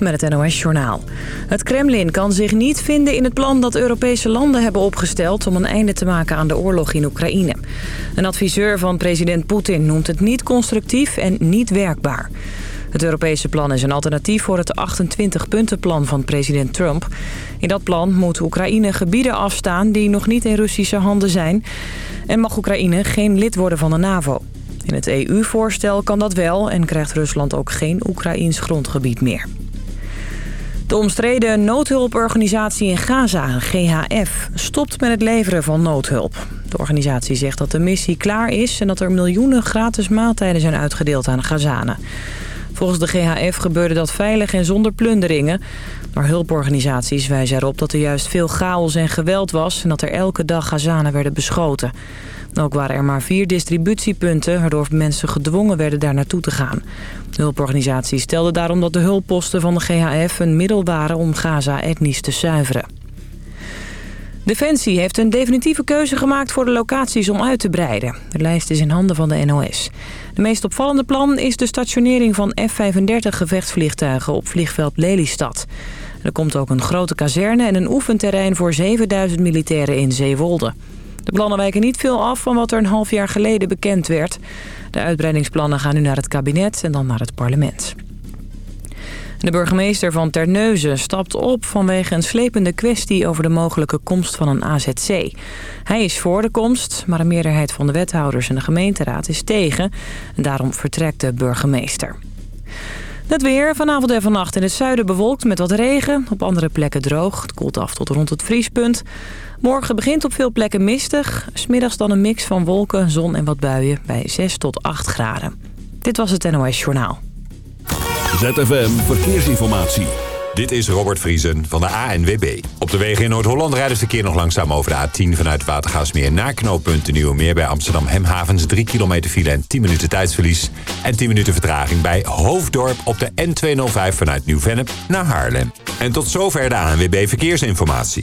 Met het NOS-journaal. Het Kremlin kan zich niet vinden in het plan dat Europese landen hebben opgesteld... om een einde te maken aan de oorlog in Oekraïne. Een adviseur van president Poetin noemt het niet constructief en niet werkbaar. Het Europese plan is een alternatief voor het 28-puntenplan van president Trump. In dat plan moet Oekraïne gebieden afstaan die nog niet in Russische handen zijn... en mag Oekraïne geen lid worden van de NAVO. In het EU-voorstel kan dat wel en krijgt Rusland ook geen Oekraïns grondgebied meer. De omstreden noodhulporganisatie in Gaza, GHF, stopt met het leveren van noodhulp. De organisatie zegt dat de missie klaar is en dat er miljoenen gratis maaltijden zijn uitgedeeld aan Gazanen. Volgens de GHF gebeurde dat veilig en zonder plunderingen. Maar hulporganisaties wijzen erop dat er juist veel chaos en geweld was... en dat er elke dag Gazanen werden beschoten. Ook waren er maar vier distributiepunten... waardoor mensen gedwongen werden daar naartoe te gaan. De hulporganisatie stelde daarom dat de hulpposten van de GHF... een middel waren om Gaza etnisch te zuiveren. Defensie heeft een definitieve keuze gemaakt voor de locaties om uit te breiden. De lijst is in handen van de NOS. De meest opvallende plan is de stationering van F-35 gevechtsvliegtuigen op vliegveld Lelystad. Er komt ook een grote kazerne en een oefenterrein voor 7000 militairen in Zeewolde. De plannen wijken niet veel af van wat er een half jaar geleden bekend werd. De uitbreidingsplannen gaan nu naar het kabinet en dan naar het parlement. De burgemeester van Terneuzen stapt op vanwege een slepende kwestie over de mogelijke komst van een AZC. Hij is voor de komst, maar een meerderheid van de wethouders en de gemeenteraad is tegen. En daarom vertrekt de burgemeester. Het weer vanavond en vannacht in het zuiden bewolkt met wat regen. Op andere plekken droog. Het koelt af tot rond het vriespunt. Morgen begint op veel plekken mistig. Smiddags dan een mix van wolken, zon en wat buien bij 6 tot 8 graden. Dit was het NOS Journaal. ZFM Verkeersinformatie. Dit is Robert Vriesen van de ANWB. Op de wegen in Noord-Holland rijden ze keer nog langzaam over de A10... vanuit Watergaasmeer naar knooppunt de Nieuwe Meer... bij Amsterdam Hemhavens 3 kilometer file en 10 minuten tijdsverlies... en 10 minuten vertraging bij Hoofddorp op de N205 vanuit Nieuw-Vennep naar Haarlem. En tot zover de ANWB Verkeersinformatie.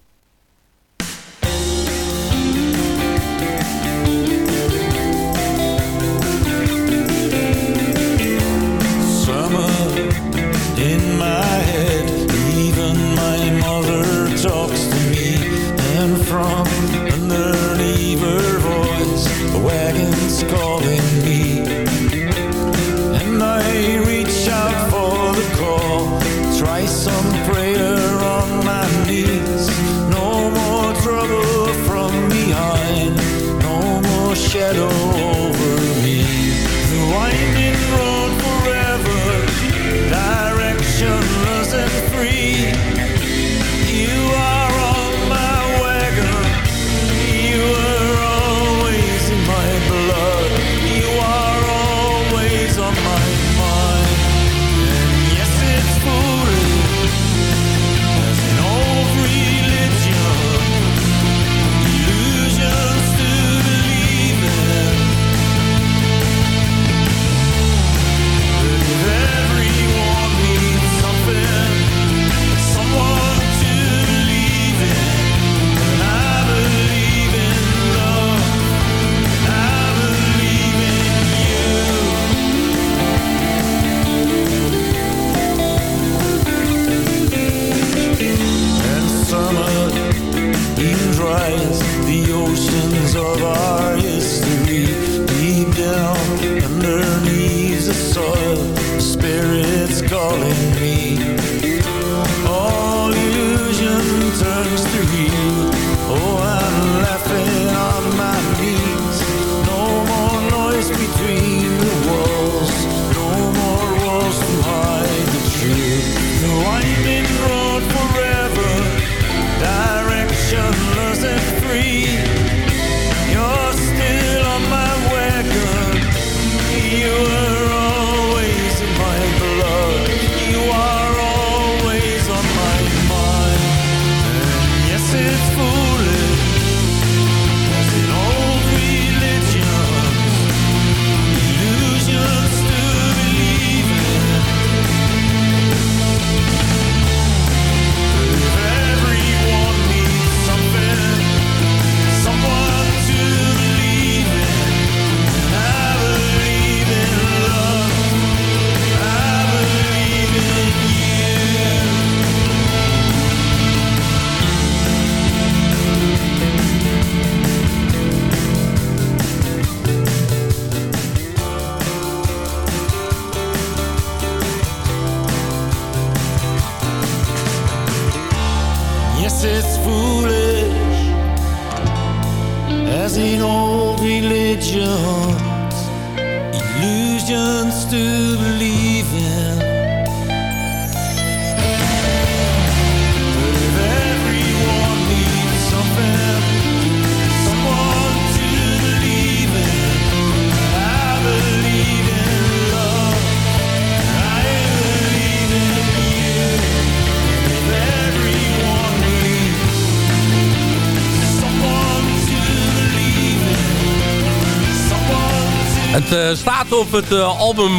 Op het eh, album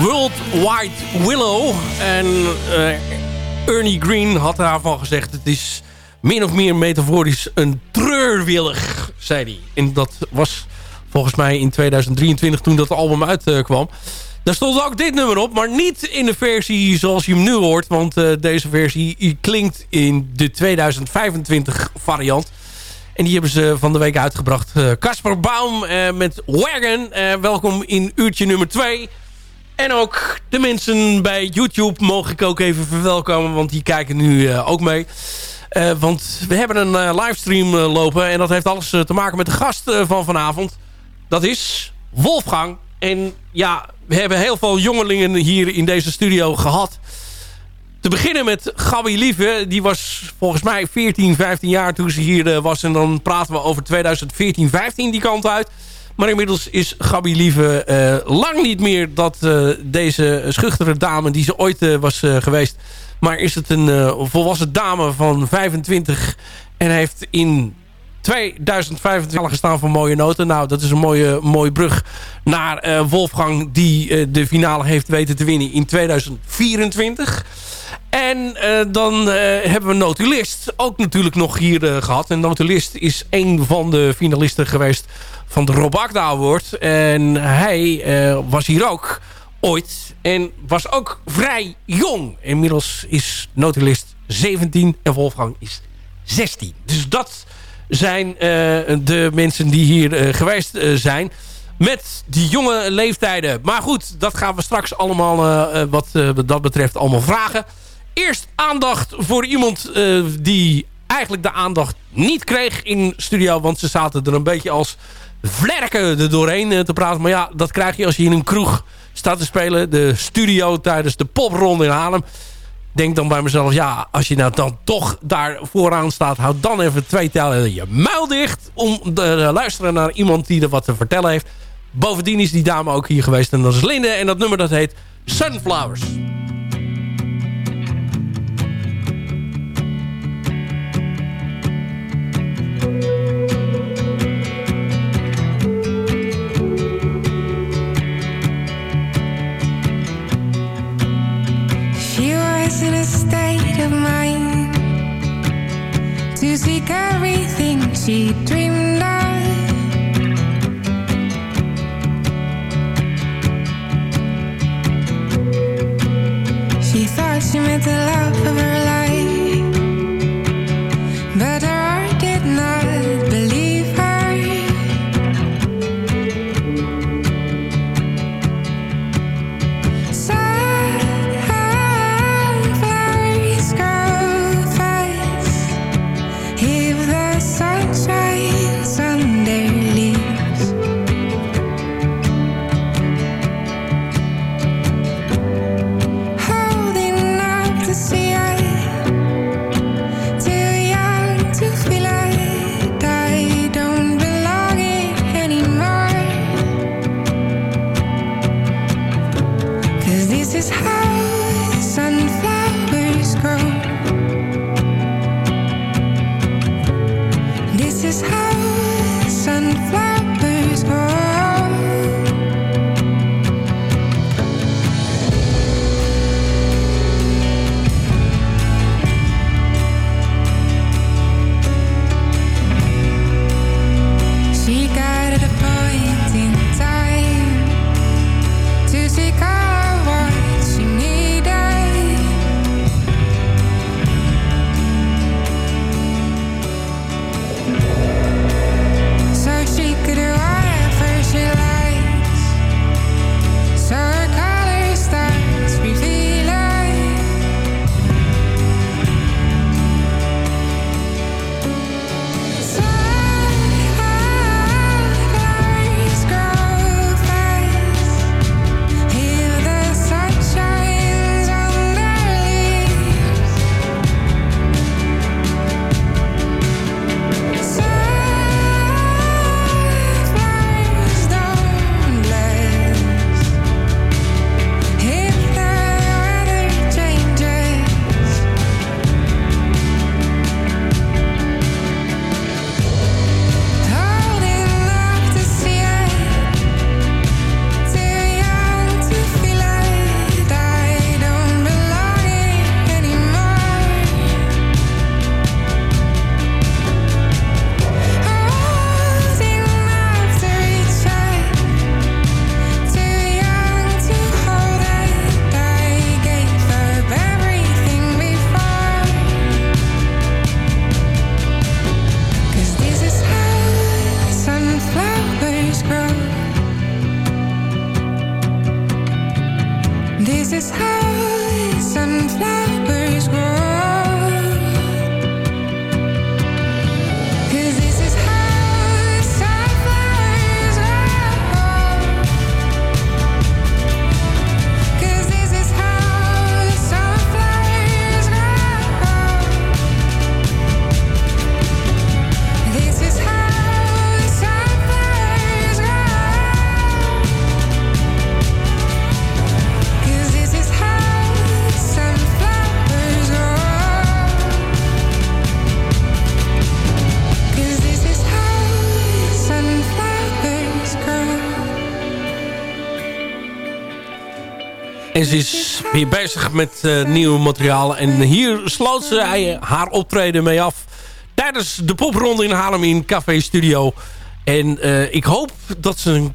World Wide Willow. En eh, Ernie Green had daarvan gezegd... het is min of meer metaforisch een treurwillig, zei hij. En dat was volgens mij in 2023 toen dat album uitkwam. Daar stond ook dit nummer op, maar niet in de versie zoals je hem nu hoort. Want eh, deze versie klinkt in de 2025 variant. En die hebben ze van de week uitgebracht. Eh, Casper Baum eh, met Wagon. Eh, welkom in uurtje nummer 2. En ook de mensen bij YouTube mogen ik ook even verwelkomen. Want die kijken nu ook mee. Want we hebben een livestream lopen. En dat heeft alles te maken met de gast van vanavond. Dat is Wolfgang. En ja, we hebben heel veel jongelingen hier in deze studio gehad. Te beginnen met Gabby Lieve. Die was volgens mij 14, 15 jaar toen ze hier eh, was. En dan praten we over 2014, 15 die kant uit. Maar inmiddels is Gabby Lieve eh, lang niet meer dat eh, deze schuchtere dame die ze ooit was geweest. Maar is het een volwassen dame van 25 en heeft in 2025 gestaan voor mooie noten. Nou, dat is een mooie, mooie brug naar eh, Wolfgang die eh, de finale heeft weten te winnen in 2024. En eh, dan hebben we Notulist ook natuurlijk nog hier eh, gehad. En Notulist is een van de finalisten geweest van de Rob Agda Award. En hij was hier ook ooit. En was ook vrij jong. Inmiddels is Notulist 17 en Wolfgang is 16. Dus dat zijn uh, de mensen die hier uh, geweest uh, zijn. Met die jonge leeftijden. Maar goed, dat gaan we straks allemaal wat dat betreft allemaal vragen. Eerst aandacht voor iemand die eigenlijk de aandacht niet kreeg in studio. Want ze zaten er een beetje als vlerken er doorheen te praten. Maar ja, dat krijg je als je in een kroeg staat te spelen. De studio tijdens de popronde in Haarlem denk dan bij mezelf, ja, als je nou dan toch daar vooraan staat... houd dan even twee tellen je muil dicht... om te luisteren naar iemand die er wat te vertellen heeft. Bovendien is die dame ook hier geweest en dat is Linde. En dat nummer dat heet Sunflowers. To seek everything she dreamed of. She thought she meant to love weer bezig met uh, nieuw materiaal. En hier sloot ze hij, haar optreden mee af. Tijdens de popronde in Haarlem in Café Studio. En uh, ik hoop dat ze een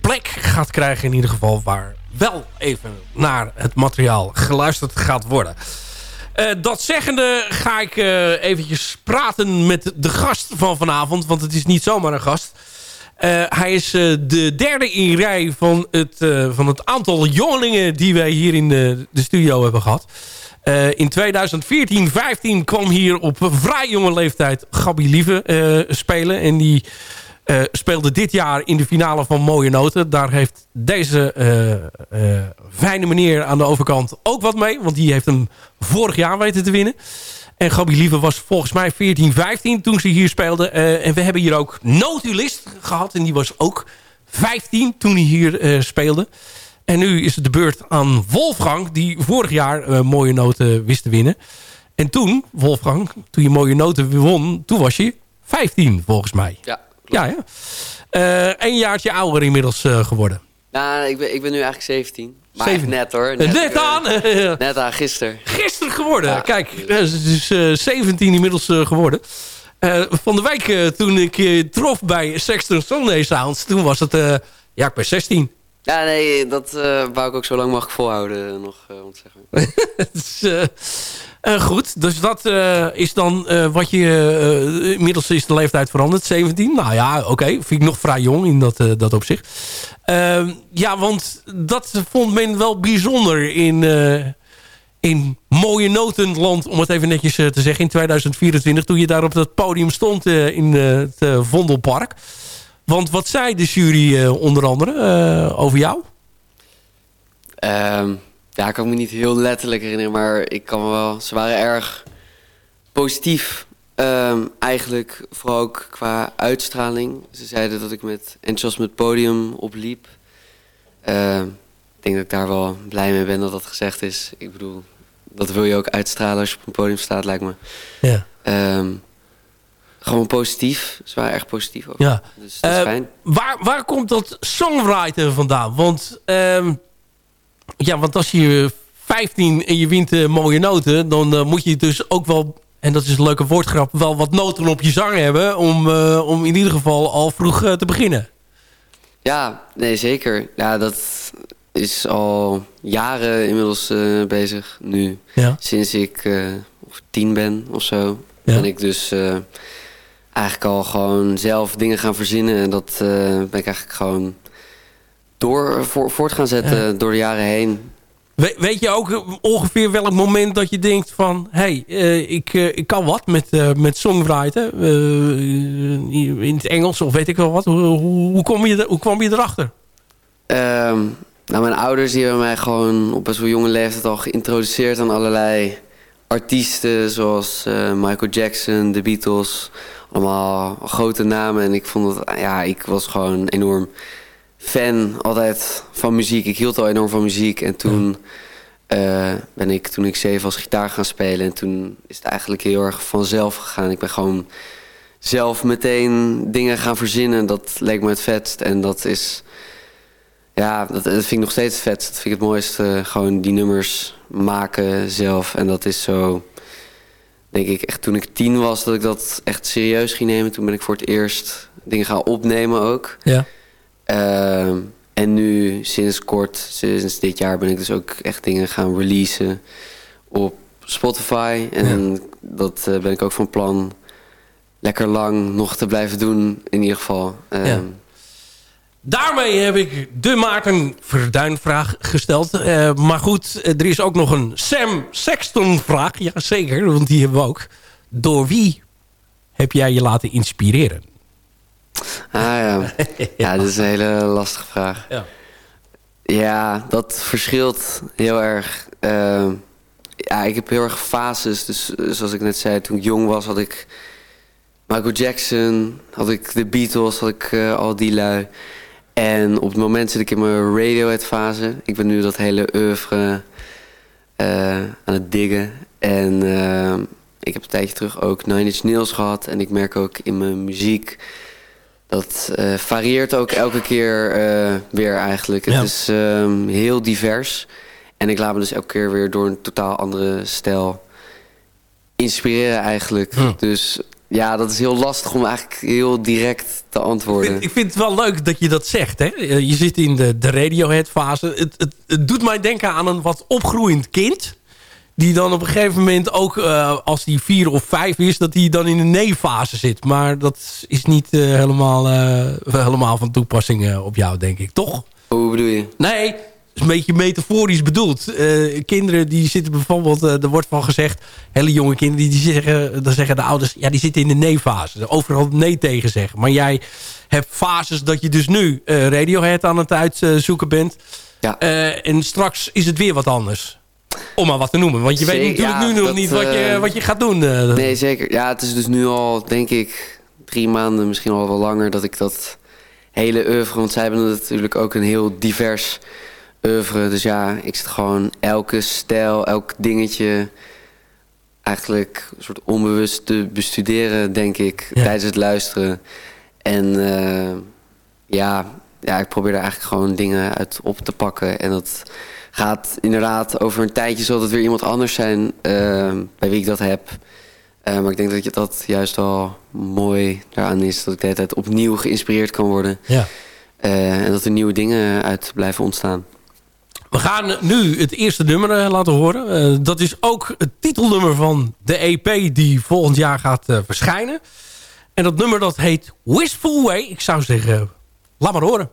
plek gaat krijgen in ieder geval... waar wel even naar het materiaal geluisterd gaat worden. Dat zeggende ga ik eventjes praten met de gast van vanavond. Want het is niet zomaar een gast. Uh, hij is de derde in rij van het, van het aantal jongelingen... die wij hier in de, de studio hebben gehad. in 2014, 15 kwam hier op vrij jonge leeftijd Gabi Lieve spelen. En die speelde dit jaar in de finale van Mooie Noten. Daar heeft deze fijne meneer aan de overkant ook wat mee. Want die heeft hem vorig jaar weten te winnen. En Gabi Lieve was volgens mij 14, 15 toen ze hier speelde. en we hebben hier ook Notulist gehad. En die was ook 15 toen hij hier speelde. En nu is het de beurt aan Wolfgang. Die vorig jaar Mooie Noten wist te winnen. En toen, Wolfgang, toen je Mooie Noten won... toen was je 15 volgens mij. Ja. Ja, ja. Een jaartje ouder inmiddels geworden. Ja, ik ben, ik ben nu eigenlijk 17. Maar 17. net hoor. Net, net aan? net aan, gisteren. Gisteren geworden. Ja. Kijk, het is uh, 17 inmiddels geworden. van de week toen ik je trof bij Sexton Sunday Sounds, toen was het, ja, ik ben 16. Ja, nee, dat wou ik ook zo lang mogelijk volhouden, nog, om te zeggen. is, uh, goed, dus dat uh, is dan uh, wat je... inmiddels is de leeftijd veranderd, 17. Nou ja, oké, okay, vind ik nog vrij jong in dat, dat opzicht. Ehm, ja, want dat vond men wel bijzonder in, in mooie notenland... om het even netjes te zeggen, in 2024... toen je daar op dat podium stond in het Vondelpark. Want wat zei de jury onder andere over jou? Um ja, ik kan me niet heel letterlijk herinneren, maar ik kan me wel... Ze waren erg positief. Um, eigenlijk vooral ook qua uitstraling. Ze zeiden dat ik met enthousiasme het podium opliep. Uh, ik denk dat ik daar wel blij mee ben dat dat gezegd is. Ik bedoel, dat wil je ook uitstralen als je op een podium staat, lijkt me. Ja. Um, gewoon positief. Ze waren erg positief ook. Ja. Dus dat is uh, fijn. Waar, waar komt dat songwriter vandaan? Want... Um ja, want als je 15 en je wint uh, mooie noten... dan uh, moet je dus ook wel, en dat is een leuke woordgrap... wel wat noten op je zang hebben... om, om in ieder geval al vroeg te beginnen. Ja, nee, zeker. Ja, dat is al jaren inmiddels bezig nu. Ja. Sinds ik of tien ben of zo... Ja. ben ik dus eigenlijk al gewoon zelf dingen gaan verzinnen. En dat ben ik eigenlijk gewoon door, voor, voort gaan zetten ja. door de jaren heen. We, weet je ook ongeveer welk moment dat je denkt van... hé, hey, ik, ik kan wat met, met songwriten. in het Engels of weet ik wel wat. Hoe, hoe, hoe, kom, je, hoe kwam je erachter? Um, nou, mijn ouders die hebben mij gewoon op best wel jonge leeftijd al geïntroduceerd aan allerlei artiesten. Zoals Michael Jackson, The Beatles. Allemaal grote namen. En ik vond het, ja, ik was gewoon enorm fan altijd van muziek. Ik hield al enorm van muziek. En toen uh, ben ik, toen ik zeven was, gitaar gaan spelen. En toen is het eigenlijk heel erg vanzelf gegaan. Ik ben gewoon zelf meteen dingen gaan verzinnen. Dat leek me het vetst. En dat is... Ja, dat, dat vind ik nog steeds vet. Dat vind ik het mooiste. Gewoon die nummers maken zelf. En dat is zo... Denk ik echt toen ik tien was dat ik dat echt serieus ging nemen. Toen ben ik voor het eerst dingen gaan opnemen ook. Ja. Uh, en nu sinds kort, sinds dit jaar, ben ik dus ook echt dingen gaan releasen op Spotify. En ja. dat uh, ben ik ook van plan lekker lang nog te blijven doen, in ieder geval. Uh, ja. Daarmee heb ik de Maarten Verduin vraag gesteld. Uh, maar goed, er is ook nog een Sam Sexton vraag. Ja, zeker, want die hebben we ook. Door wie heb jij je laten inspireren? Ah ja. ja, dat is een hele lastige vraag. Ja, ja dat verschilt heel erg. Uh, ja, ik heb heel erg fases. Dus zoals ik net zei, toen ik jong was had ik Michael Jackson, had ik de Beatles, had ik uh, al die lui. En op het moment zit ik in mijn Radiohead fase. Ik ben nu dat hele oeuvre uh, aan het diggen. En ik heb een tijdje terug ook Nine Inch Nails gehad. En ik merk ook in mijn muziek dat uh, varieert ook elke keer weer eigenlijk. Ja. Het is um, heel divers. En ik laat me dus elke keer weer door een totaal andere stijl inspireren eigenlijk. Hm. Dus ja, dat is heel lastig om eigenlijk heel direct te Ik antwoorden. vind, ik vind het wel leuk dat je dat zegt. Hè? Je zit in de, de Radiohead-fase. Het, het, het doet mij denken aan een wat opgroeiend kind. Die dan op een gegeven moment ook, eh, als die vier of vijf is... dat hij dan in de nee-fase zit. Maar dat is niet eh, helemaal, eh, helemaal van toepassing op jou, denk ik. Toch? Hoe bedoel je? Nee, is een beetje metaforisch bedoeld. Eh, kinderen die zitten bijvoorbeeld, eh, er wordt van gezegd... hele jonge kinderen, die zeggen, dan zeggen de ouders... ja, die zitten in de nee-fase. Overal nee tegen zeggen. Maar jij hebt fases dat je dus nu eh, Radiohead aan het uitzoeken bent. Ja. En straks is het weer wat anders. Om maar wat te noemen. Want je weet natuurlijk ja, nu nog dat, niet wat je, wat je gaat doen. Nee, zeker. Ja, het is dus nu al, denk ik, drie maanden, misschien al wel langer... dat ik dat hele oeuvre... want zij hebben natuurlijk ook een heel divers oeuvre. Dus ja, ik zit gewoon elke stijl, elk dingetje... eigenlijk een soort onbewust te bestuderen, denk ik... Ja. tijdens het luisteren. En eh, ja, ja, ik probeer er eigenlijk gewoon dingen uit op te pakken. En dat gaat inderdaad over een tijdje... zal het weer iemand anders zijn eh, bij wie ik dat heb... Eh, maar ik denk dat je dat juist wel mooi daaraan is. Dat ik de hele tijd opnieuw geïnspireerd kan worden. ja. En dat er nieuwe dingen uit blijven ontstaan. We gaan nu het eerste nummer eh, laten horen. Eh, dat is ook het titelnummer van de EP die volgend jaar gaat eh, verschijnen. En dat nummer dat heet Wistful Way. Ik zou zeggen, laat maar horen.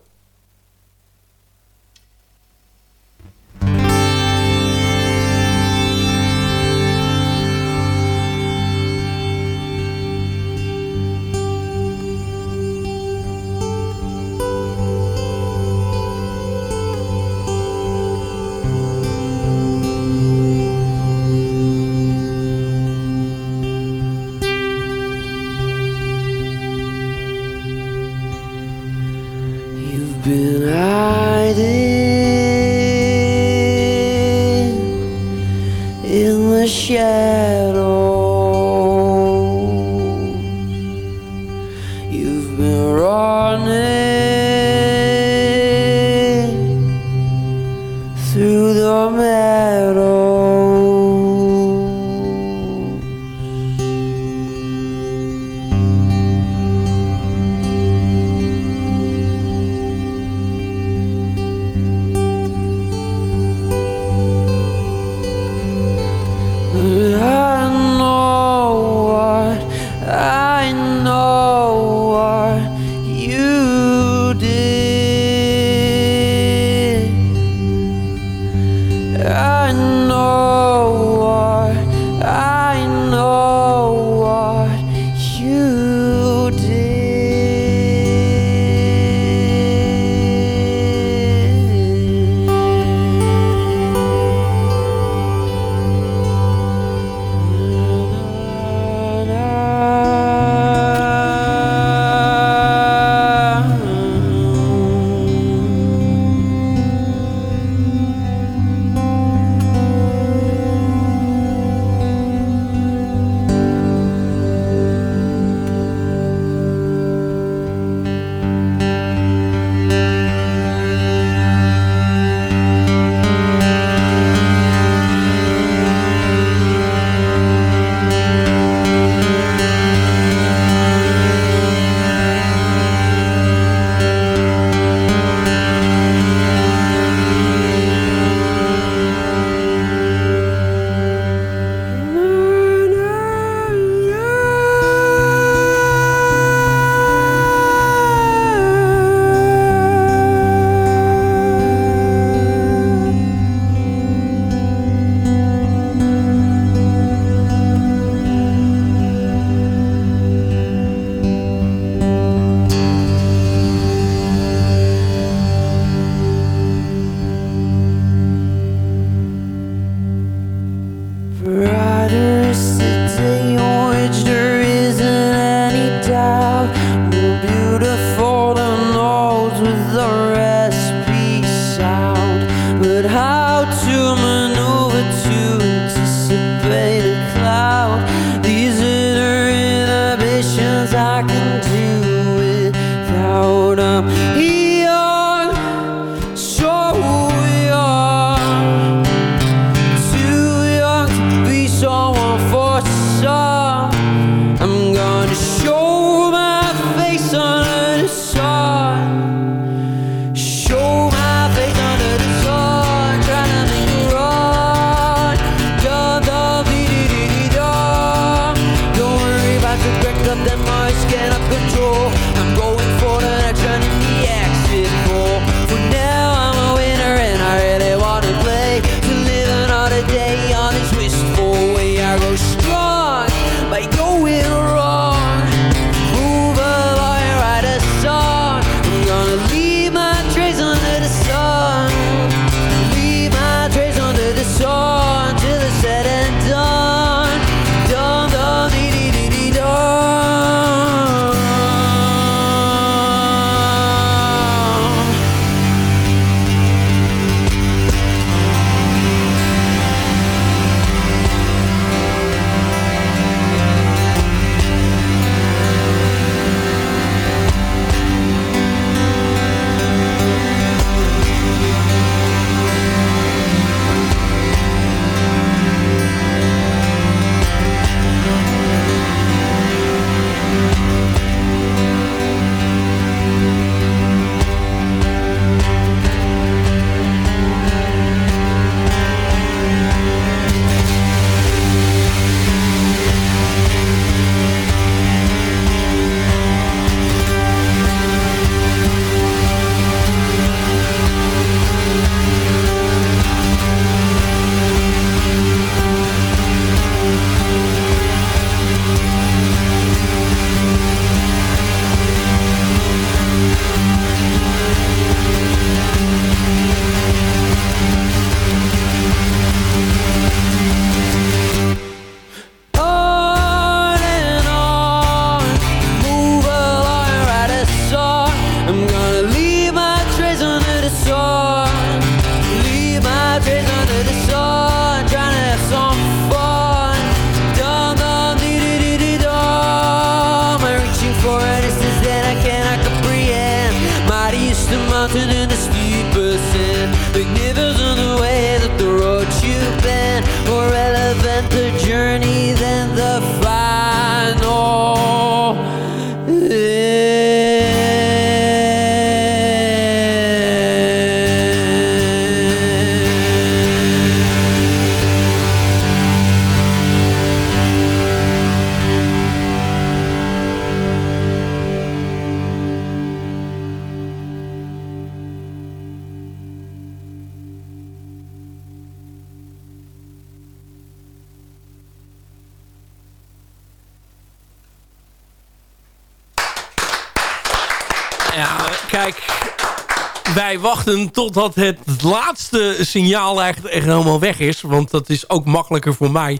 Totdat het laatste signaal eigenlijk echt helemaal weg is. Want dat is ook makkelijker voor mij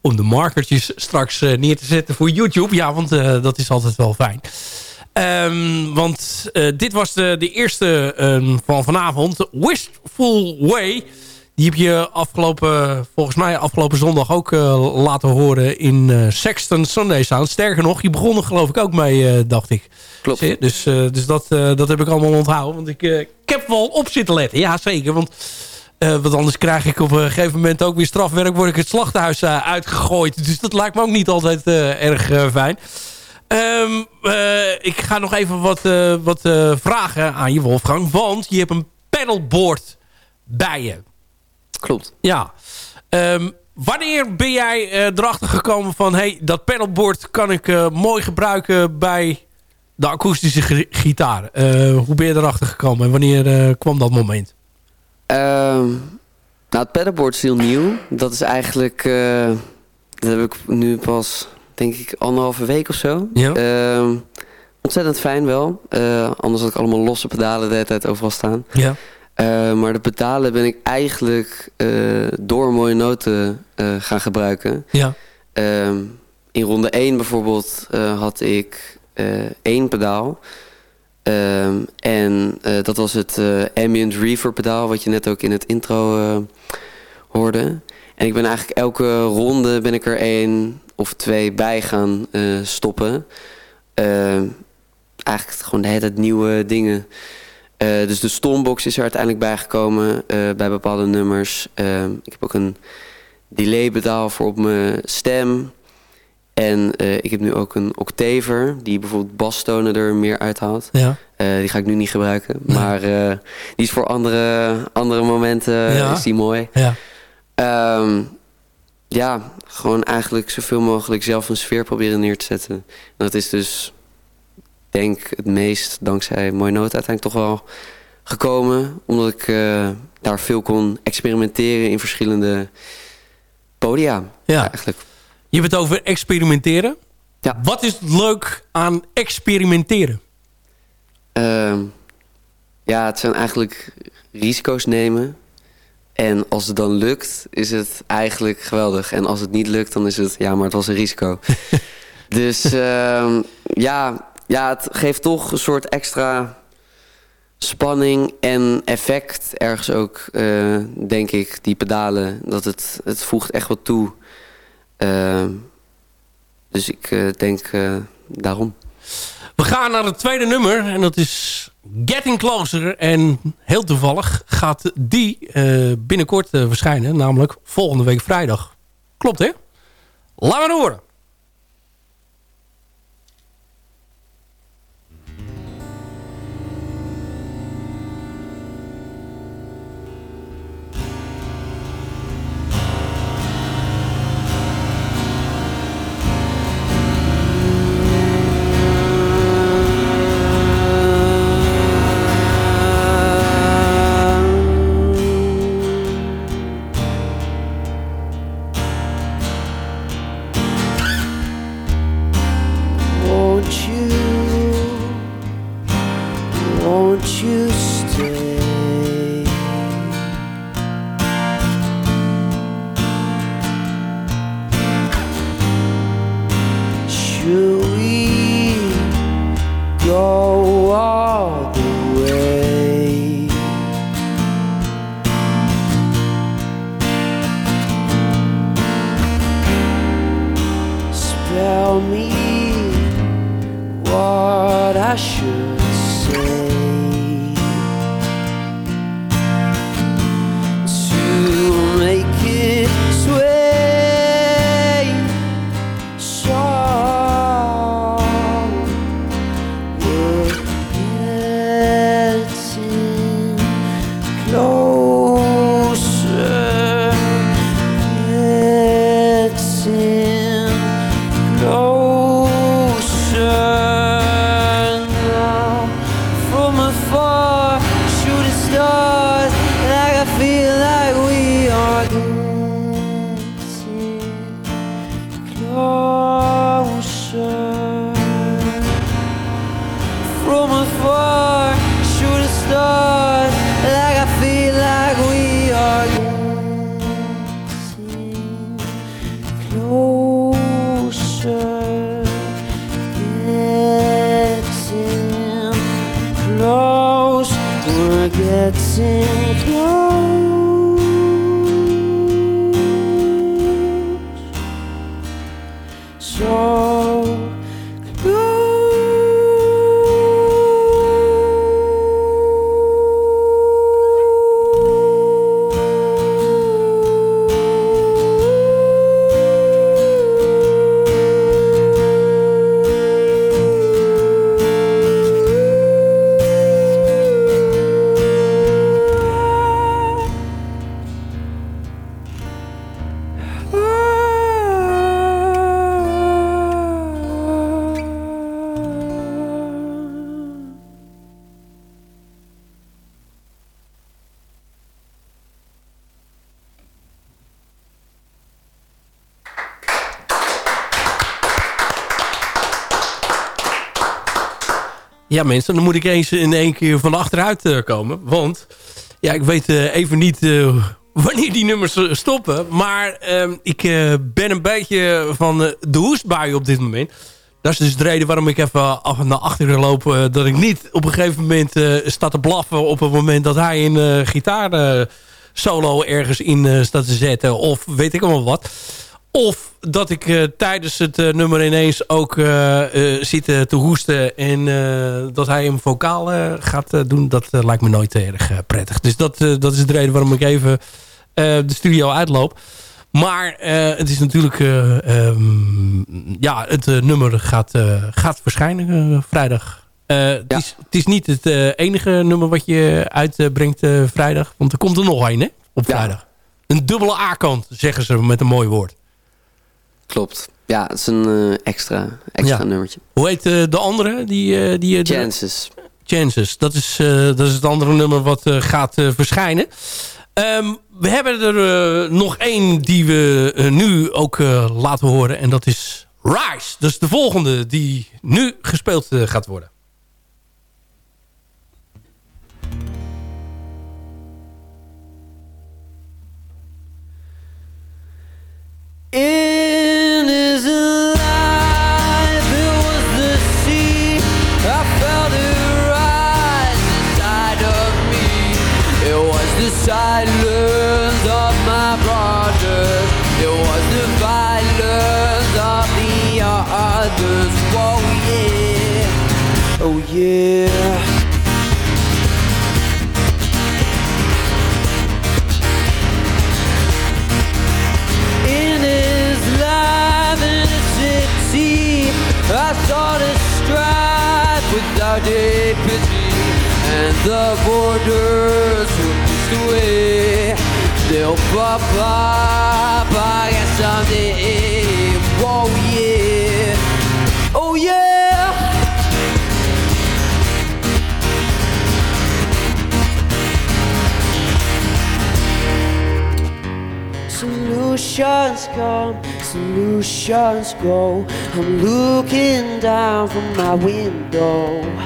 om de markertjes straks eh, neer te zetten voor YouTube. Ja, want eh, dat is altijd wel fijn. Ehm, want eh, dit was de, de eerste ehm, van vanavond. Wistful Way. Die heb je afgelopen, volgens mij afgelopen zondag ook laten horen in Sexton Sunday Sound. Sterker nog, je begon er geloof ik ook mee, dacht ik. Klopt. Dus, dus dat, dat heb ik allemaal onthouden. Want ik, ik heb wel op zitten letten. Ja, zeker. Want, want anders krijg ik op een gegeven moment ook weer strafwerk. Word ik het slachthuis eh, uitgegooid. Dus dat lijkt me ook niet altijd eh, erg fijn. Ehm, eh, ik ga nog even wat, wat vragen aan je Wolfgang. Want je hebt een paddleboard bij je. Klopt. Ja. Ehm, wanneer ben jij erachter gekomen van... hey, dat pedalboard kan ik mooi gebruiken bij de akoestische gi- gitaar? Eh, hoe ben je erachter gekomen en wanneer eh, kwam dat moment? Ehm, nou, het paddleboard is heel nieuw. Dat is eigenlijk... eh, dat heb ik nu pas, denk ik, anderhalve week of zo. Ja. Ehm, ontzettend fijn wel. Anders had ik allemaal losse pedalen de hele tijd overal staan. Ja. Maar de pedalen ben ik eigenlijk door mooie noten gaan gebruiken. Ja. Ehm, in ronde 1 bijvoorbeeld had ik één pedaal. Ehm, en eh, dat was het eh, ambient reverb pedaal, wat je net ook in het intro eh, hoorde. En ik ben eigenlijk elke ronde ben ik er één of twee bij gaan eh, stoppen. Ehm, eigenlijk gewoon de nieuwe dingen. Eh, dus de Stormbox is er uiteindelijk bijgekomen eh, bij bepaalde nummers. Ehm, ik heb ook een delay pedaal voor op mijn stem. En eh, ik heb nu ook een octaver die bijvoorbeeld bastonen er meer uithaalt. Ja. Eh, die ga ik nu niet gebruiken. Maar eh, die is voor andere, andere momenten Ja. is die mooi. Ja. Ehm, ja, gewoon eigenlijk zoveel mogelijk zelf een sfeer proberen neer te zetten. En dat is dus, denk het meest dankzij Mooi Noot uiteindelijk toch wel gekomen. Omdat ik daar veel kon experimenteren in verschillende podia Ja. eigenlijk. Je hebt het over experimenteren. Ja. Wat is leuk aan experimenteren? Ehm, ja, het zijn eigenlijk risico's nemen. En als het dan lukt, is het eigenlijk geweldig. En als het niet lukt, dan is het... Ja, maar het was een risico. dus ehm, ja, ja, het geeft toch een soort extra spanning en effect. Ergens ook, eh, denk ik, die pedalen. Dat het, het voegt echt wat toe. Ehm, dus ik eh, denk eh, daarom. We gaan naar het tweede nummer. En dat is Getting Closer. En heel toevallig gaat die eh, binnenkort verschijnen. Namelijk volgende week vrijdag. Klopt hè? Laat maar horen. do Ja mensen, dan moet ik eens in één keer van achteruit eh, komen. Want ja, ik weet eh, even niet eh, wanneer die nummers stoppen. Maar ehm, ik ben een beetje van de hoestbui op dit moment. Dat is dus de reden waarom ik even af naar achteren loop. dat ik niet op een gegeven moment eh sta te blaffen op het moment dat hij een eh gitaar solo ergens in staat te zetten. Of weet ik allemaal wat. Of dat ik eh, tijdens het eh, nummer ineens ook eh, zit te hoesten. En dat hij een vocaal gaat doen. Dat lijkt me nooit erg prettig. Dus dat, dat is de reden waarom ik even de studio uitloop. Maar het is natuurlijk... eh, ehm, ja, het nummer gaat, gaat verschijnen vrijdag. Het, is, het is niet het enige nummer wat je uitbrengt vrijdag. Want er komt er nog een, hè? Op Ja. vrijdag. Een dubbele A-kant, zeggen ze met een mooi woord. Klopt. Ja, het is een eh, extra, extra Ja. nummertje. Hoe heet eh, de andere? Die, eh, die, Chances. Chances. Dat is, dat is het andere nummer wat gaat verschijnen. Ehm, we hebben er nog één die we nu ook laten horen. En dat is Rise. Dat is de volgende die nu gespeeld gaat worden. In his the borders were pushed away. They'll pop up, guess someday. Whoa, yeah. Oh, yeah. Solutions come, solutions go. I'm looking down from my window.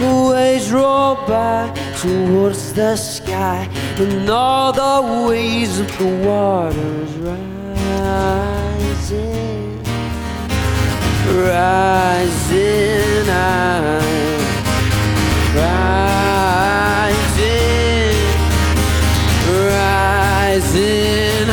Waves roll by towards the sky, and all the waves of the waters rising, rising, high, rising rising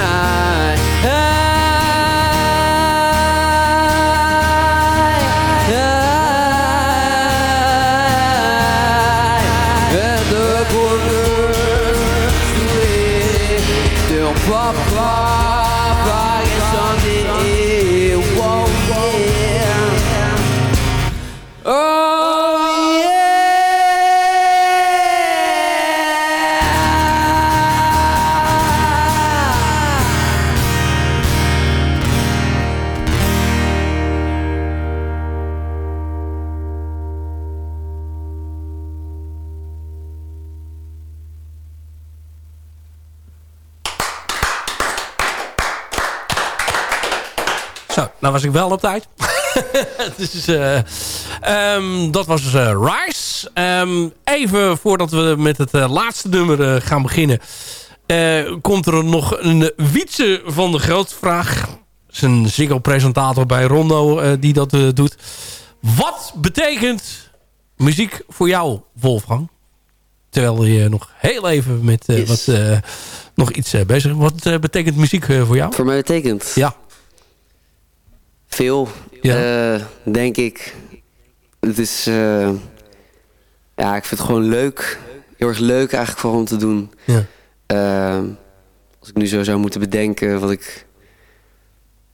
nou was ik wel op tijd. dus, eh, ehm, dat was eh, Rise. Ehm, even voordat we met het eh, laatste nummer gaan beginnen... komt er nog een Wietse van de Grootvraag. Dat is een Ziggo-presentator bij Rondo die dat doet. Wat betekent muziek voor jou, Wolfgang? Terwijl je nog heel even met Yes. wat, nog iets bezig bent. Wat betekent muziek voor jou? Voor mij betekent Ja. Veel, Ja. eh, denk ik. Het is, eh, ja, ik vind het gewoon leuk. Heel erg leuk eigenlijk voor om te doen. Ja. Eh, als ik nu zo zou moeten bedenken wat ik,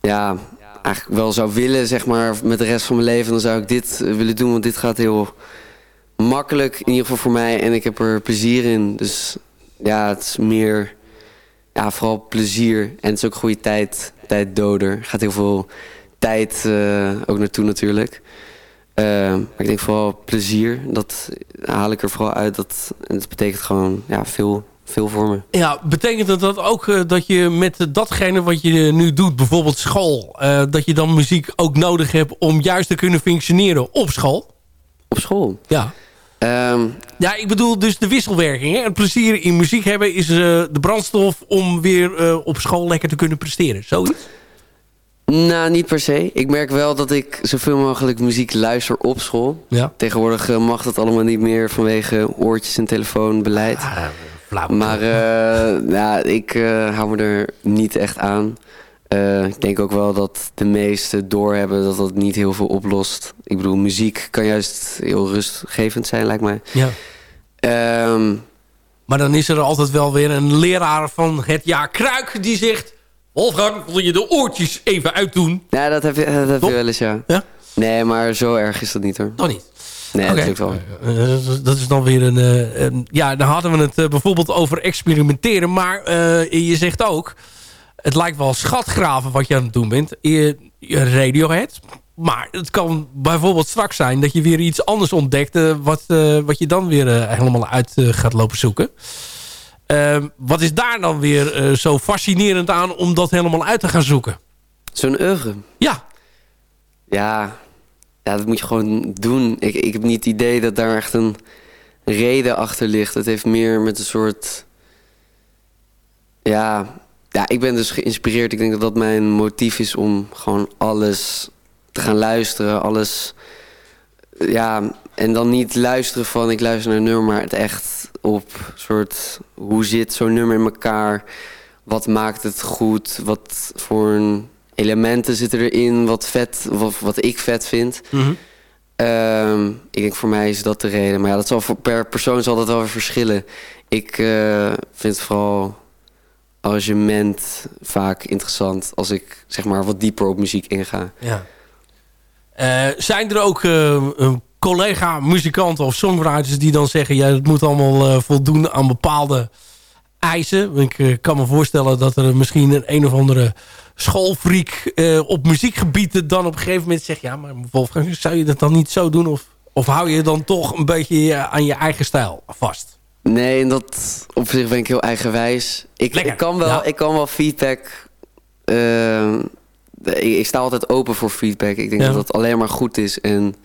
ja, eigenlijk wel zou willen, zeg maar, met de rest van mijn leven, dan zou ik dit willen doen, want dit gaat heel makkelijk, in ieder geval voor mij, en ik heb er plezier in. Dus ja, het is meer, ja, vooral plezier. En het is ook goede tijd, tijddoder. Er gaat heel veel tijd eh, ook naartoe natuurlijk. Eh, maar ik denk vooral plezier. Dat haal ik er vooral uit. Dat, en dat betekent gewoon ja, veel, veel voor me. Ja, betekent dat, dat ook eh, dat je met datgene wat je nu doet, bijvoorbeeld school, dat je dan muziek ook nodig hebt om juist te kunnen functioneren op school? Op school? Ja. Ehm, Ja, ik bedoel dus de wisselwerking. Hè? Het plezier in muziek hebben is de brandstof om weer op school lekker te kunnen presteren. Zoiets? Nou, niet per se. Ik merk wel dat ik zoveel mogelijk muziek luister op school. Ja. Tegenwoordig eh, mag dat allemaal niet meer vanwege oortjes en telefoonbeleid. flauw. Maar eh, ja, ik eh, hou me er niet echt aan. Ik denk ook wel dat de meesten doorhebben dat dat niet heel veel oplost. Ik bedoel, muziek kan juist heel rustgevend zijn, lijkt mij. Ja. Ehm, Maar dan is er altijd wel weer een leraar van het jaar Kruik die zegt... Wolfgang, wil je de oortjes even uitdoen? ja, dat heb je, dat heb Top. je wel eens, ja. Ja? Nee, maar zo erg is dat niet hoor. Nog niet. Nee, dat lukt wel. Dat is dan weer een, eh, een- Ja, dan hadden we het eh, bijvoorbeeld over experimenteren. Maar eh, je zegt ook... Het lijkt wel schatgraven wat je aan het doen bent. Je, je Radiohead. Maar het kan bijvoorbeeld straks zijn dat je weer iets anders ontdekt... wat, wat je dan weer helemaal uit gaat lopen zoeken. Ehm, wat is daar dan weer eh, zo fascinerend aan om dat helemaal uit te gaan zoeken? Zo'n oeuvre. Ja, Ja, ja, dat moet je gewoon doen. Ik, ik heb niet het idee dat daar echt een reden achter ligt. Het heeft meer met een soort... Ja, ja, ik ben dus geïnspireerd. Ik denk dat dat mijn motief is om gewoon alles te gaan luisteren. Alles... Ja, en dan niet luisteren van ik luister naar een nummer, maar het echt op soort... Hoe zit zo'n nummer in elkaar? Wat maakt het goed? Wat voor elementen zitten erin? Wat vet, wat, wat ik vet vind? Ehm, ik denk voor mij is dat de reden. Maar ja, dat zal voor, per persoon zal dat wel weer verschillen. Ik eh, vind vooral arrangement vaak interessant als ik zeg maar wat dieper op muziek inga. Ja. Eh, zijn er ook een collega-muzikanten of songwriters die dan zeggen... ja, het moet allemaal eh, voldoen aan bepaalde eisen? Ik eh, kan me voorstellen dat er misschien een een of andere schoolfreak eh, op muziekgebied... dan op een gegeven moment zegt... ja, maar Wolfgang, zou je dat dan niet zo doen? Of, of hou je dan toch een beetje eh, aan je eigen stijl vast? Nee, en dat op zich ben ik heel eigenwijs. Ik, Lekker, ik, kan, wel, ja. ik kan wel feedback. eh, ik, ik sta altijd open voor feedback. Ik denk Ja. dat dat alleen maar goed is. En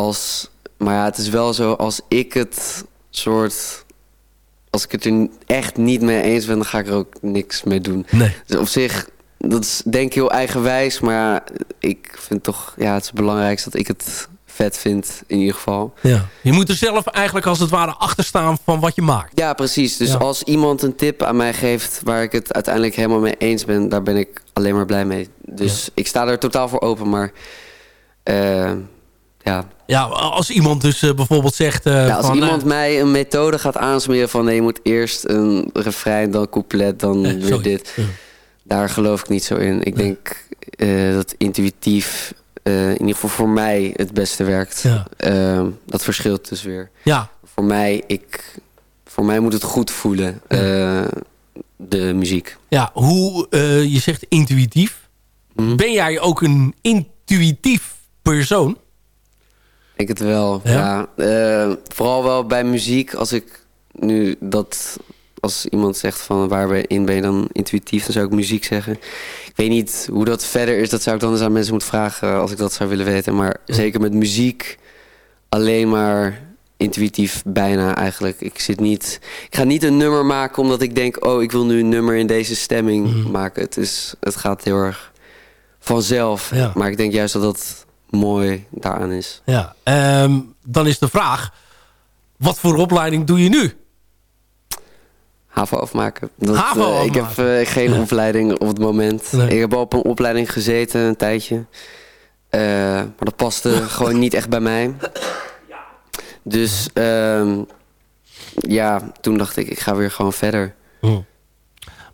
als, maar ja, het is wel zo, als ik het soort. Als ik het er echt niet mee eens ben, dan ga ik er ook niks mee doen. Nee. Dus op zich, dat is denk ik heel eigenwijs. Maar ik vind toch, ja, het is het belangrijkste dat ik het vet vind, in ieder geval. Ja. Je moet er zelf eigenlijk als het ware achter staan van wat je maakt. Ja, precies. Dus Ja. als iemand een tip aan mij geeft waar ik het uiteindelijk helemaal mee eens ben, daar ben ik alleen maar blij mee. Dus ik sta er totaal voor open, maar eh, ja. Ja, als iemand dus eh, bijvoorbeeld zegt... eh, ja. Als van, iemand eh, mij een methode gaat aansmeren van nee, je moet eerst een refrein, dan couplet, dan weer dit. Ja. Daar geloof ik niet zo in. Ik denk dat intuïtief in ieder geval voor mij het beste werkt. Ja. Eh, dat verschilt dus weer. Ja, Voor mij, ik, voor mij moet het goed voelen, de muziek. Ja, hoe je zegt intuïtief. Hm? Ben jij ook een intuïtief persoon? Ik het wel, Ja? ja. Eh, vooral wel bij muziek, als ik nu dat... Als iemand zegt van waar ben, in ben je dan intuïtief, dan zou ik muziek zeggen. Ik weet niet hoe dat verder is, dat zou ik dan eens aan mensen moeten vragen eh, als ik dat zou willen weten. Maar zeker met muziek alleen maar intuïtief bijna eigenlijk. Ik zit niet... Ik ga niet een nummer maken omdat ik denk, oh ik wil nu een nummer in deze stemming Mhm. maken. Het, is, het gaat heel erg vanzelf. Ja. Maar ik denk juist dat dat mooi daaraan is. Ja. Ehm, dan is de vraag, wat voor opleiding doe je nu? HAVO afmaken. Dat, HAVO eh, ik heb afmaken. eh, geen Ja. opleiding op het moment. Nee. Ik heb al op een opleiding gezeten een tijdje. Eh, maar dat paste gewoon niet echt bij mij. Dus ehm, ja, toen dacht ik, ik ga weer gewoon verder.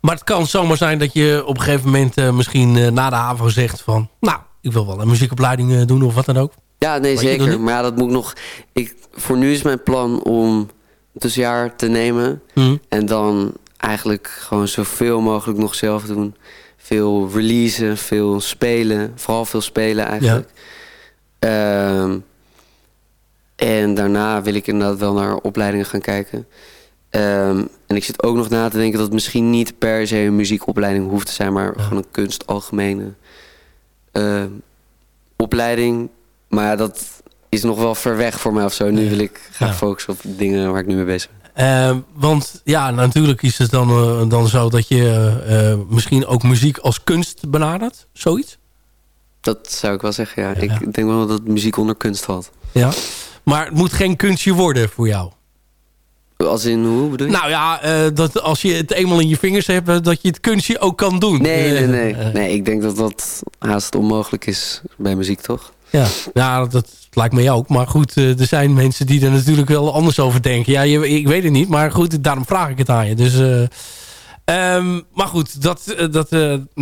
Maar het kan zomaar zijn dat je op een gegeven moment misschien na de HAVO zegt van... Nou, ik wil wel een muziekopleiding eh, doen of wat dan ook. Ja, nee, Wat zeker. Maar ja, dat moet ik nog... Ik, voor nu is mijn plan om een tussenjaar te nemen. Hm. En dan eigenlijk gewoon zoveel mogelijk nog zelf doen. Veel releasen, veel spelen. Vooral veel spelen eigenlijk. Ehm, en daarna wil ik inderdaad wel naar opleidingen gaan kijken. Ehm, en ik zit ook nog na te denken dat het misschien niet per se een muziekopleiding hoeft te zijn, maar gewoon een kunstalgemene ehm, opleiding. Maar ja, dat is nog wel ver weg voor mij of zo. Nu Ja. wil ik Ja. focussen op dingen waar ik nu mee bezig ben. Ehm, want ja, natuurlijk is het dan, eh, dan zo dat je eh, eh, misschien ook muziek als kunst benadert. Zoiets. Dat zou ik wel zeggen, ja. Ja. Ik denk wel dat muziek onder kunst valt. Ja. Maar het moet geen kunstje worden voor jou. Als in, hoe bedoel je? Nou ja, eh, dat als je het eenmaal in je vingers hebt, eh, dat je het kunstje ook kan doen. nee, nee, Eh, nee. Nee, ik denk dat dat haast onmogelijk is bij muziek, toch? Ja, ja dat lijkt mij ook. Maar goed, er zijn mensen die er natuurlijk wel anders over denken. Ja, je, ik weet het niet, maar goed, daarom vraag ik het aan je. Dus, eh, ehm, maar goed, dat, dat,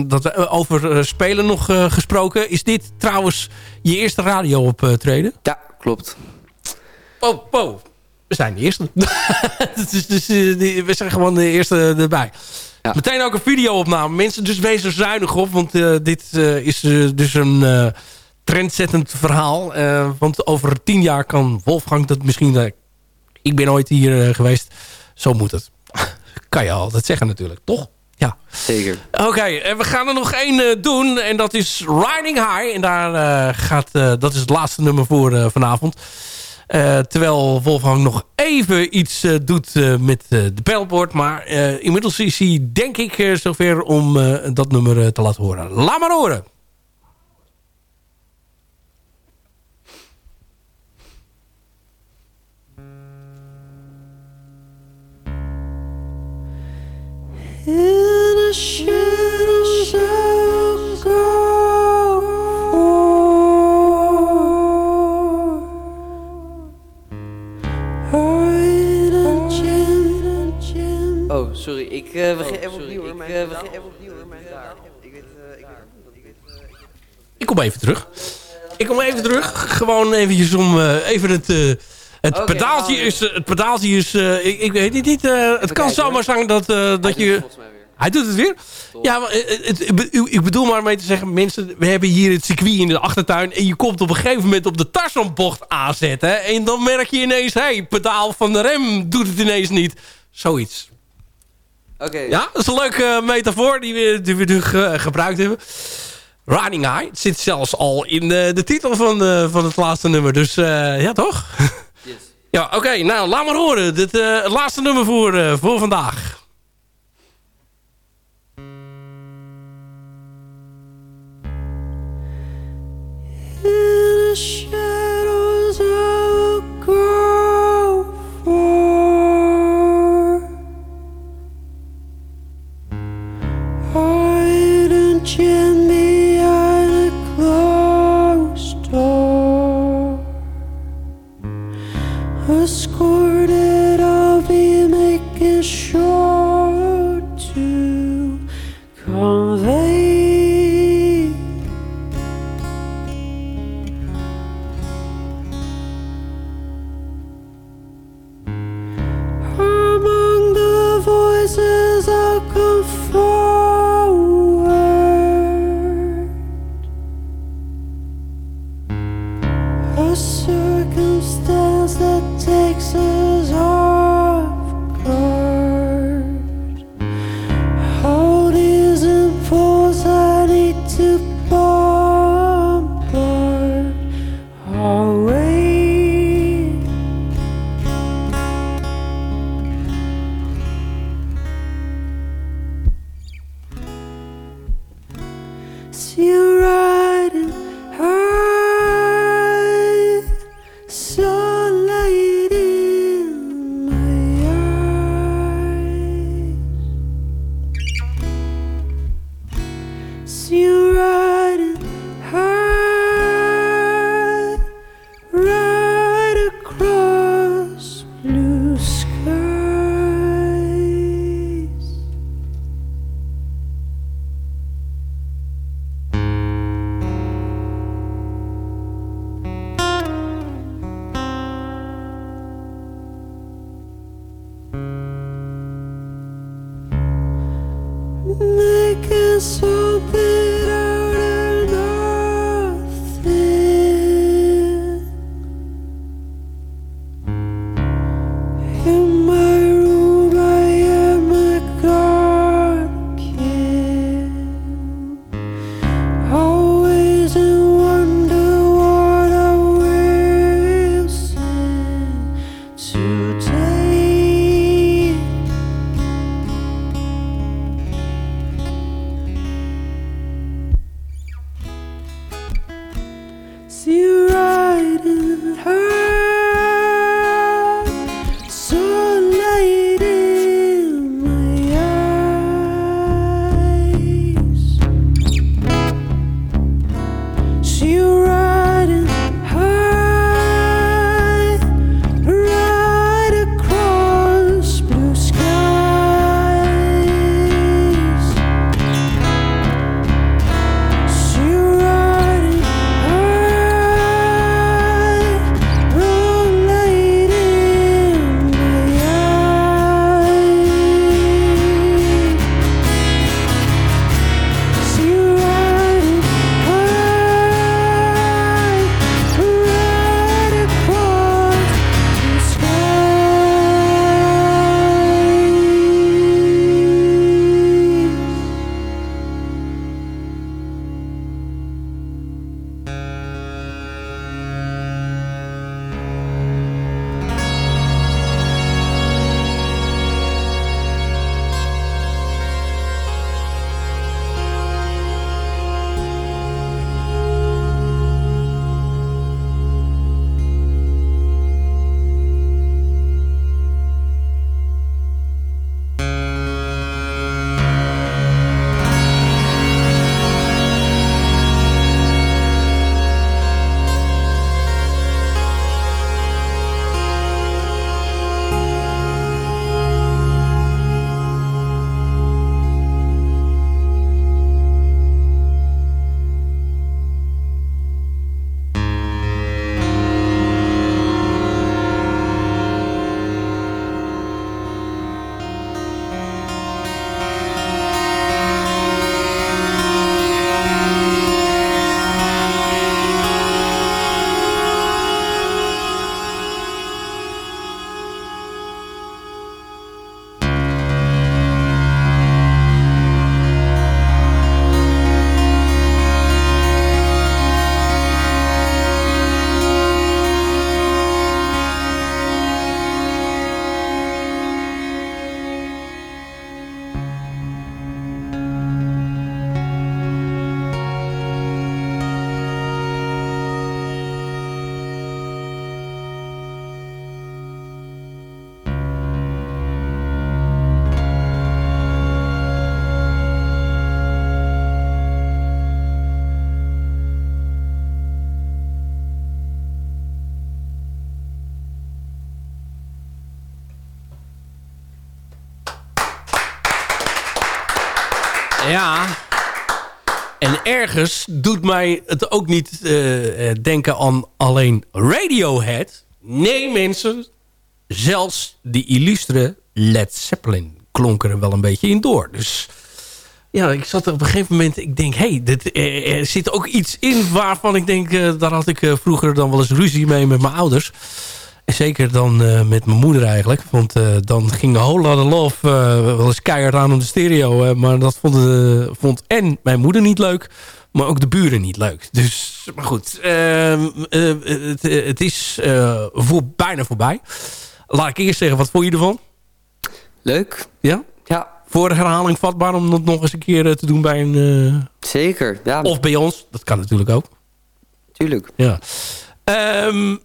dat over spelen nog gesproken. Is dit trouwens je eerste radio optreden? Ja, klopt. Oh, oh, we zijn de eerste. dus, dus, we zijn gewoon de eerste erbij. Meteen ook een videoopname. Mensen, dus wees er zuinig op. Want eh, dit eh, is dus een trendzettend verhaal. Want over tien jaar kan Wolfgang dat misschien... ik ben ooit hier geweest. Zo moet het. kan je altijd zeggen natuurlijk, toch? Ja. Zeker. Oké, en we gaan er nog één doen. En dat is Riding High. En daar gaat, dat is het laatste nummer voor vanavond. Eh, terwijl Wolfgang nog even iets eh, doet eh, met de pedalboard. Maar inmiddels is hij denk ik zover om dat nummer te laten horen. Laat maar horen. In I'll sorry. Ik eh begin even opnieuw hoor. Ik begin even opnieuw hoor. Ik weet, eh, ik weet, Ik kom even terug. Ik kom even terug. Gewoon eventjes om eh, even het... eh, het Oké, pedaaltje nou, is... Het pedaaltje is... eh, ik, ik weet het niet. eh, het kan kijken, zomaar zijn dat, eh, dat je... Hij doet het weer? Ja, maar, het, het- ik bedoel maar mee te zeggen... Mensen, we hebben hier het circuit in de achtertuin... en je komt op een gegeven moment op de Tarzanbocht aanzetten... en dan merk je ineens... hé, hey, pedaal van de rem doet het ineens niet. Zoiets. Ja, dat is een leuke eh, metafoor die we, die we nu ge- gebruikt hebben. Riding High. Het zit zelfs al in de, de titel van, de, van het laatste nummer. Dus eh, ja, toch? Yes. Ja, oké. nou, laat maar horen. Dit, eh, het laatste nummer voor, eh, voor vandaag. Like a Ja. En ergens doet mij het ook niet eh, eh, denken aan alleen Radiohead. Nee, mensen. Zelfs die illustre Led Zeppelin klonk er wel een beetje in door. Dus ja, ik zat op een gegeven moment... Ik denk, hé, hey, er, er zit ook iets in waarvan ik denk... eh, daar had ik eh, vroeger dan wel eens ruzie mee met mijn ouders. Zeker dan eh, met mijn moeder eigenlijk. Want eh, dan ging Whole Lotta Love eh, wel eens keihard aan op de stereo. maar dat vond, vond en mijn moeder niet leuk. Maar ook de buren niet leuk. Dus, maar goed. ehm, eh, het, het is voor, bijna voorbij. Laat ik eerst zeggen, wat vond je ervan? Leuk. Ja? Ja, Voor herhaling vatbaar om dat nog eens een keer te doen bij een... zeker. Ja, of bij ons. Dat kan natuurlijk ook. tuurlijk. Ja. Ehm,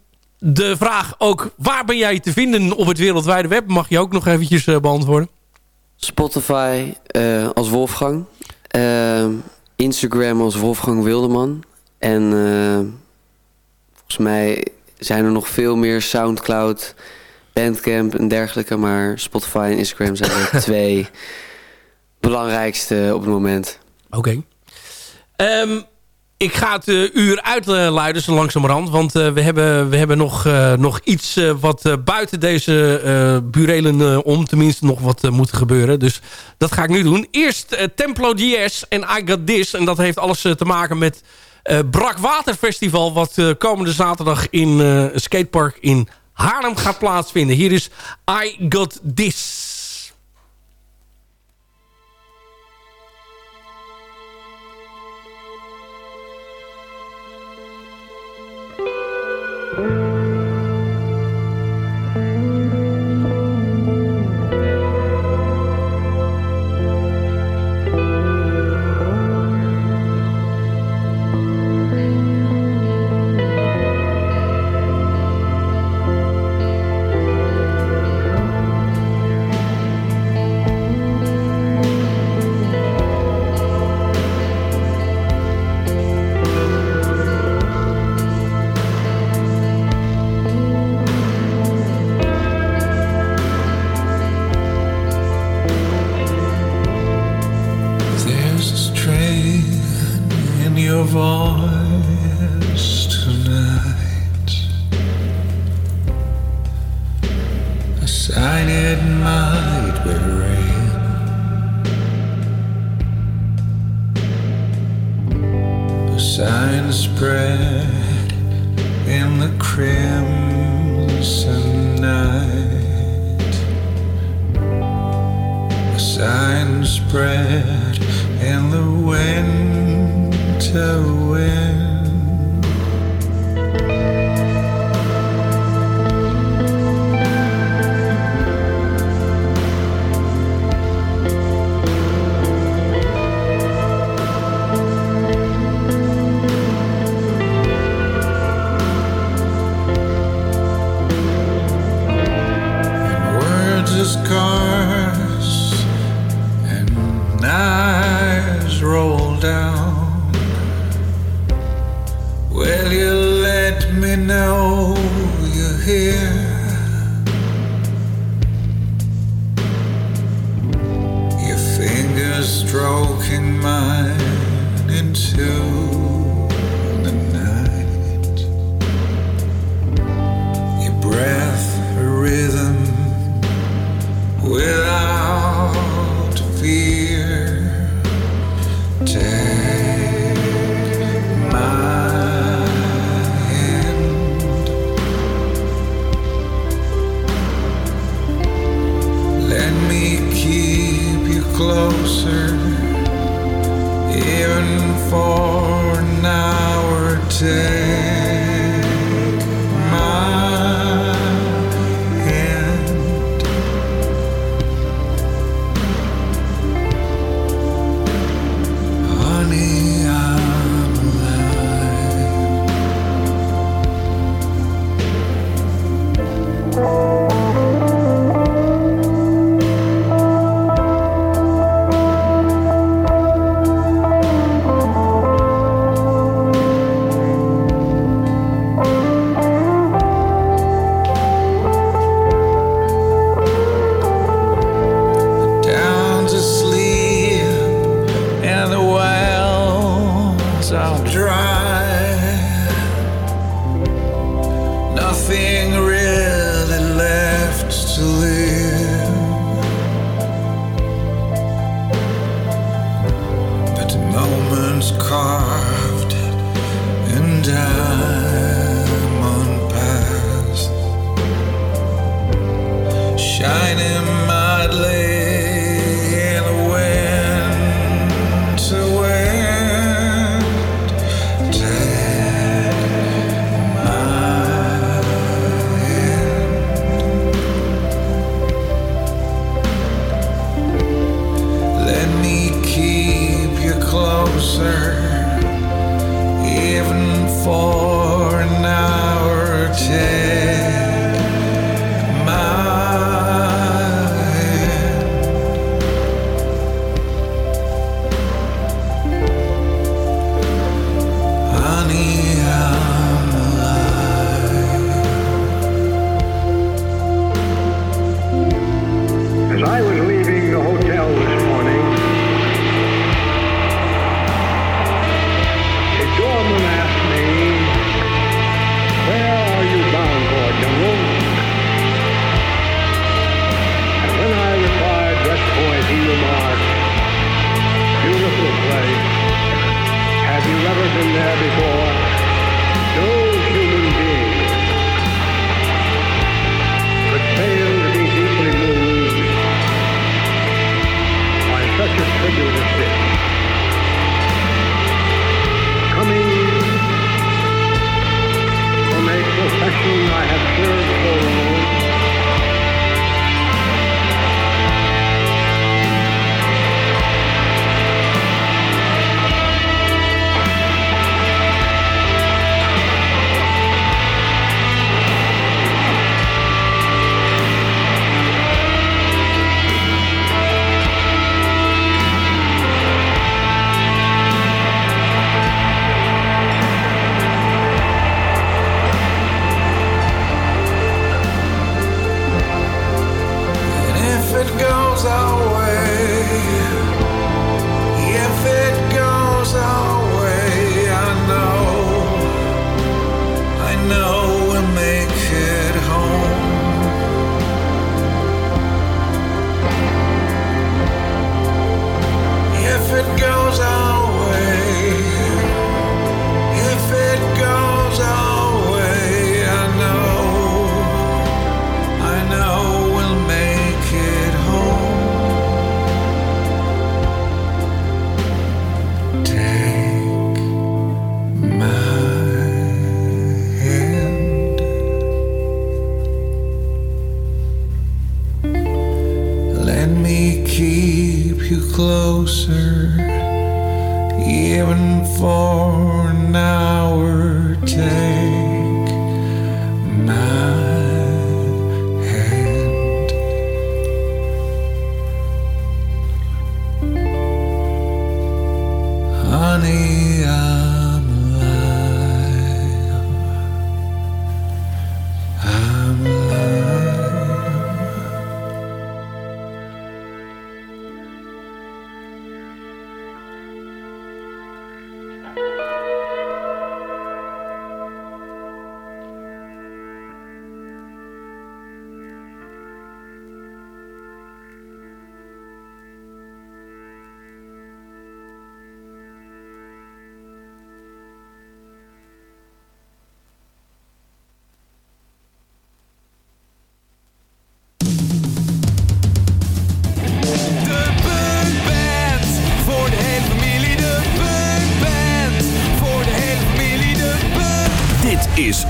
de vraag ook, waar ben jij te vinden op het wereldwijde web? Mag je ook nog eventjes eh, beantwoorden. Spotify eh, als Wolfgang. Eh, Instagram als Wolfgang Wilderman. En volgens mij zijn er nog veel meer Soundcloud, Bandcamp en dergelijke. Maar Spotify en Instagram zijn de twee belangrijkste op het moment. Oké. Ehm, ik ga het eh, uur uitluiden zo langzamerhand. Want eh, we, hebben, we hebben nog, eh, nog iets wat buiten deze burelen om tenminste nog wat moet gebeuren. Dus dat ga ik nu doen. Eerst Templo DS en I Got This. En dat heeft alles te maken met eh Brak Water Festival. Wat komende zaterdag in skatepark in Haarlem gaat plaatsvinden. Hier is I Got This.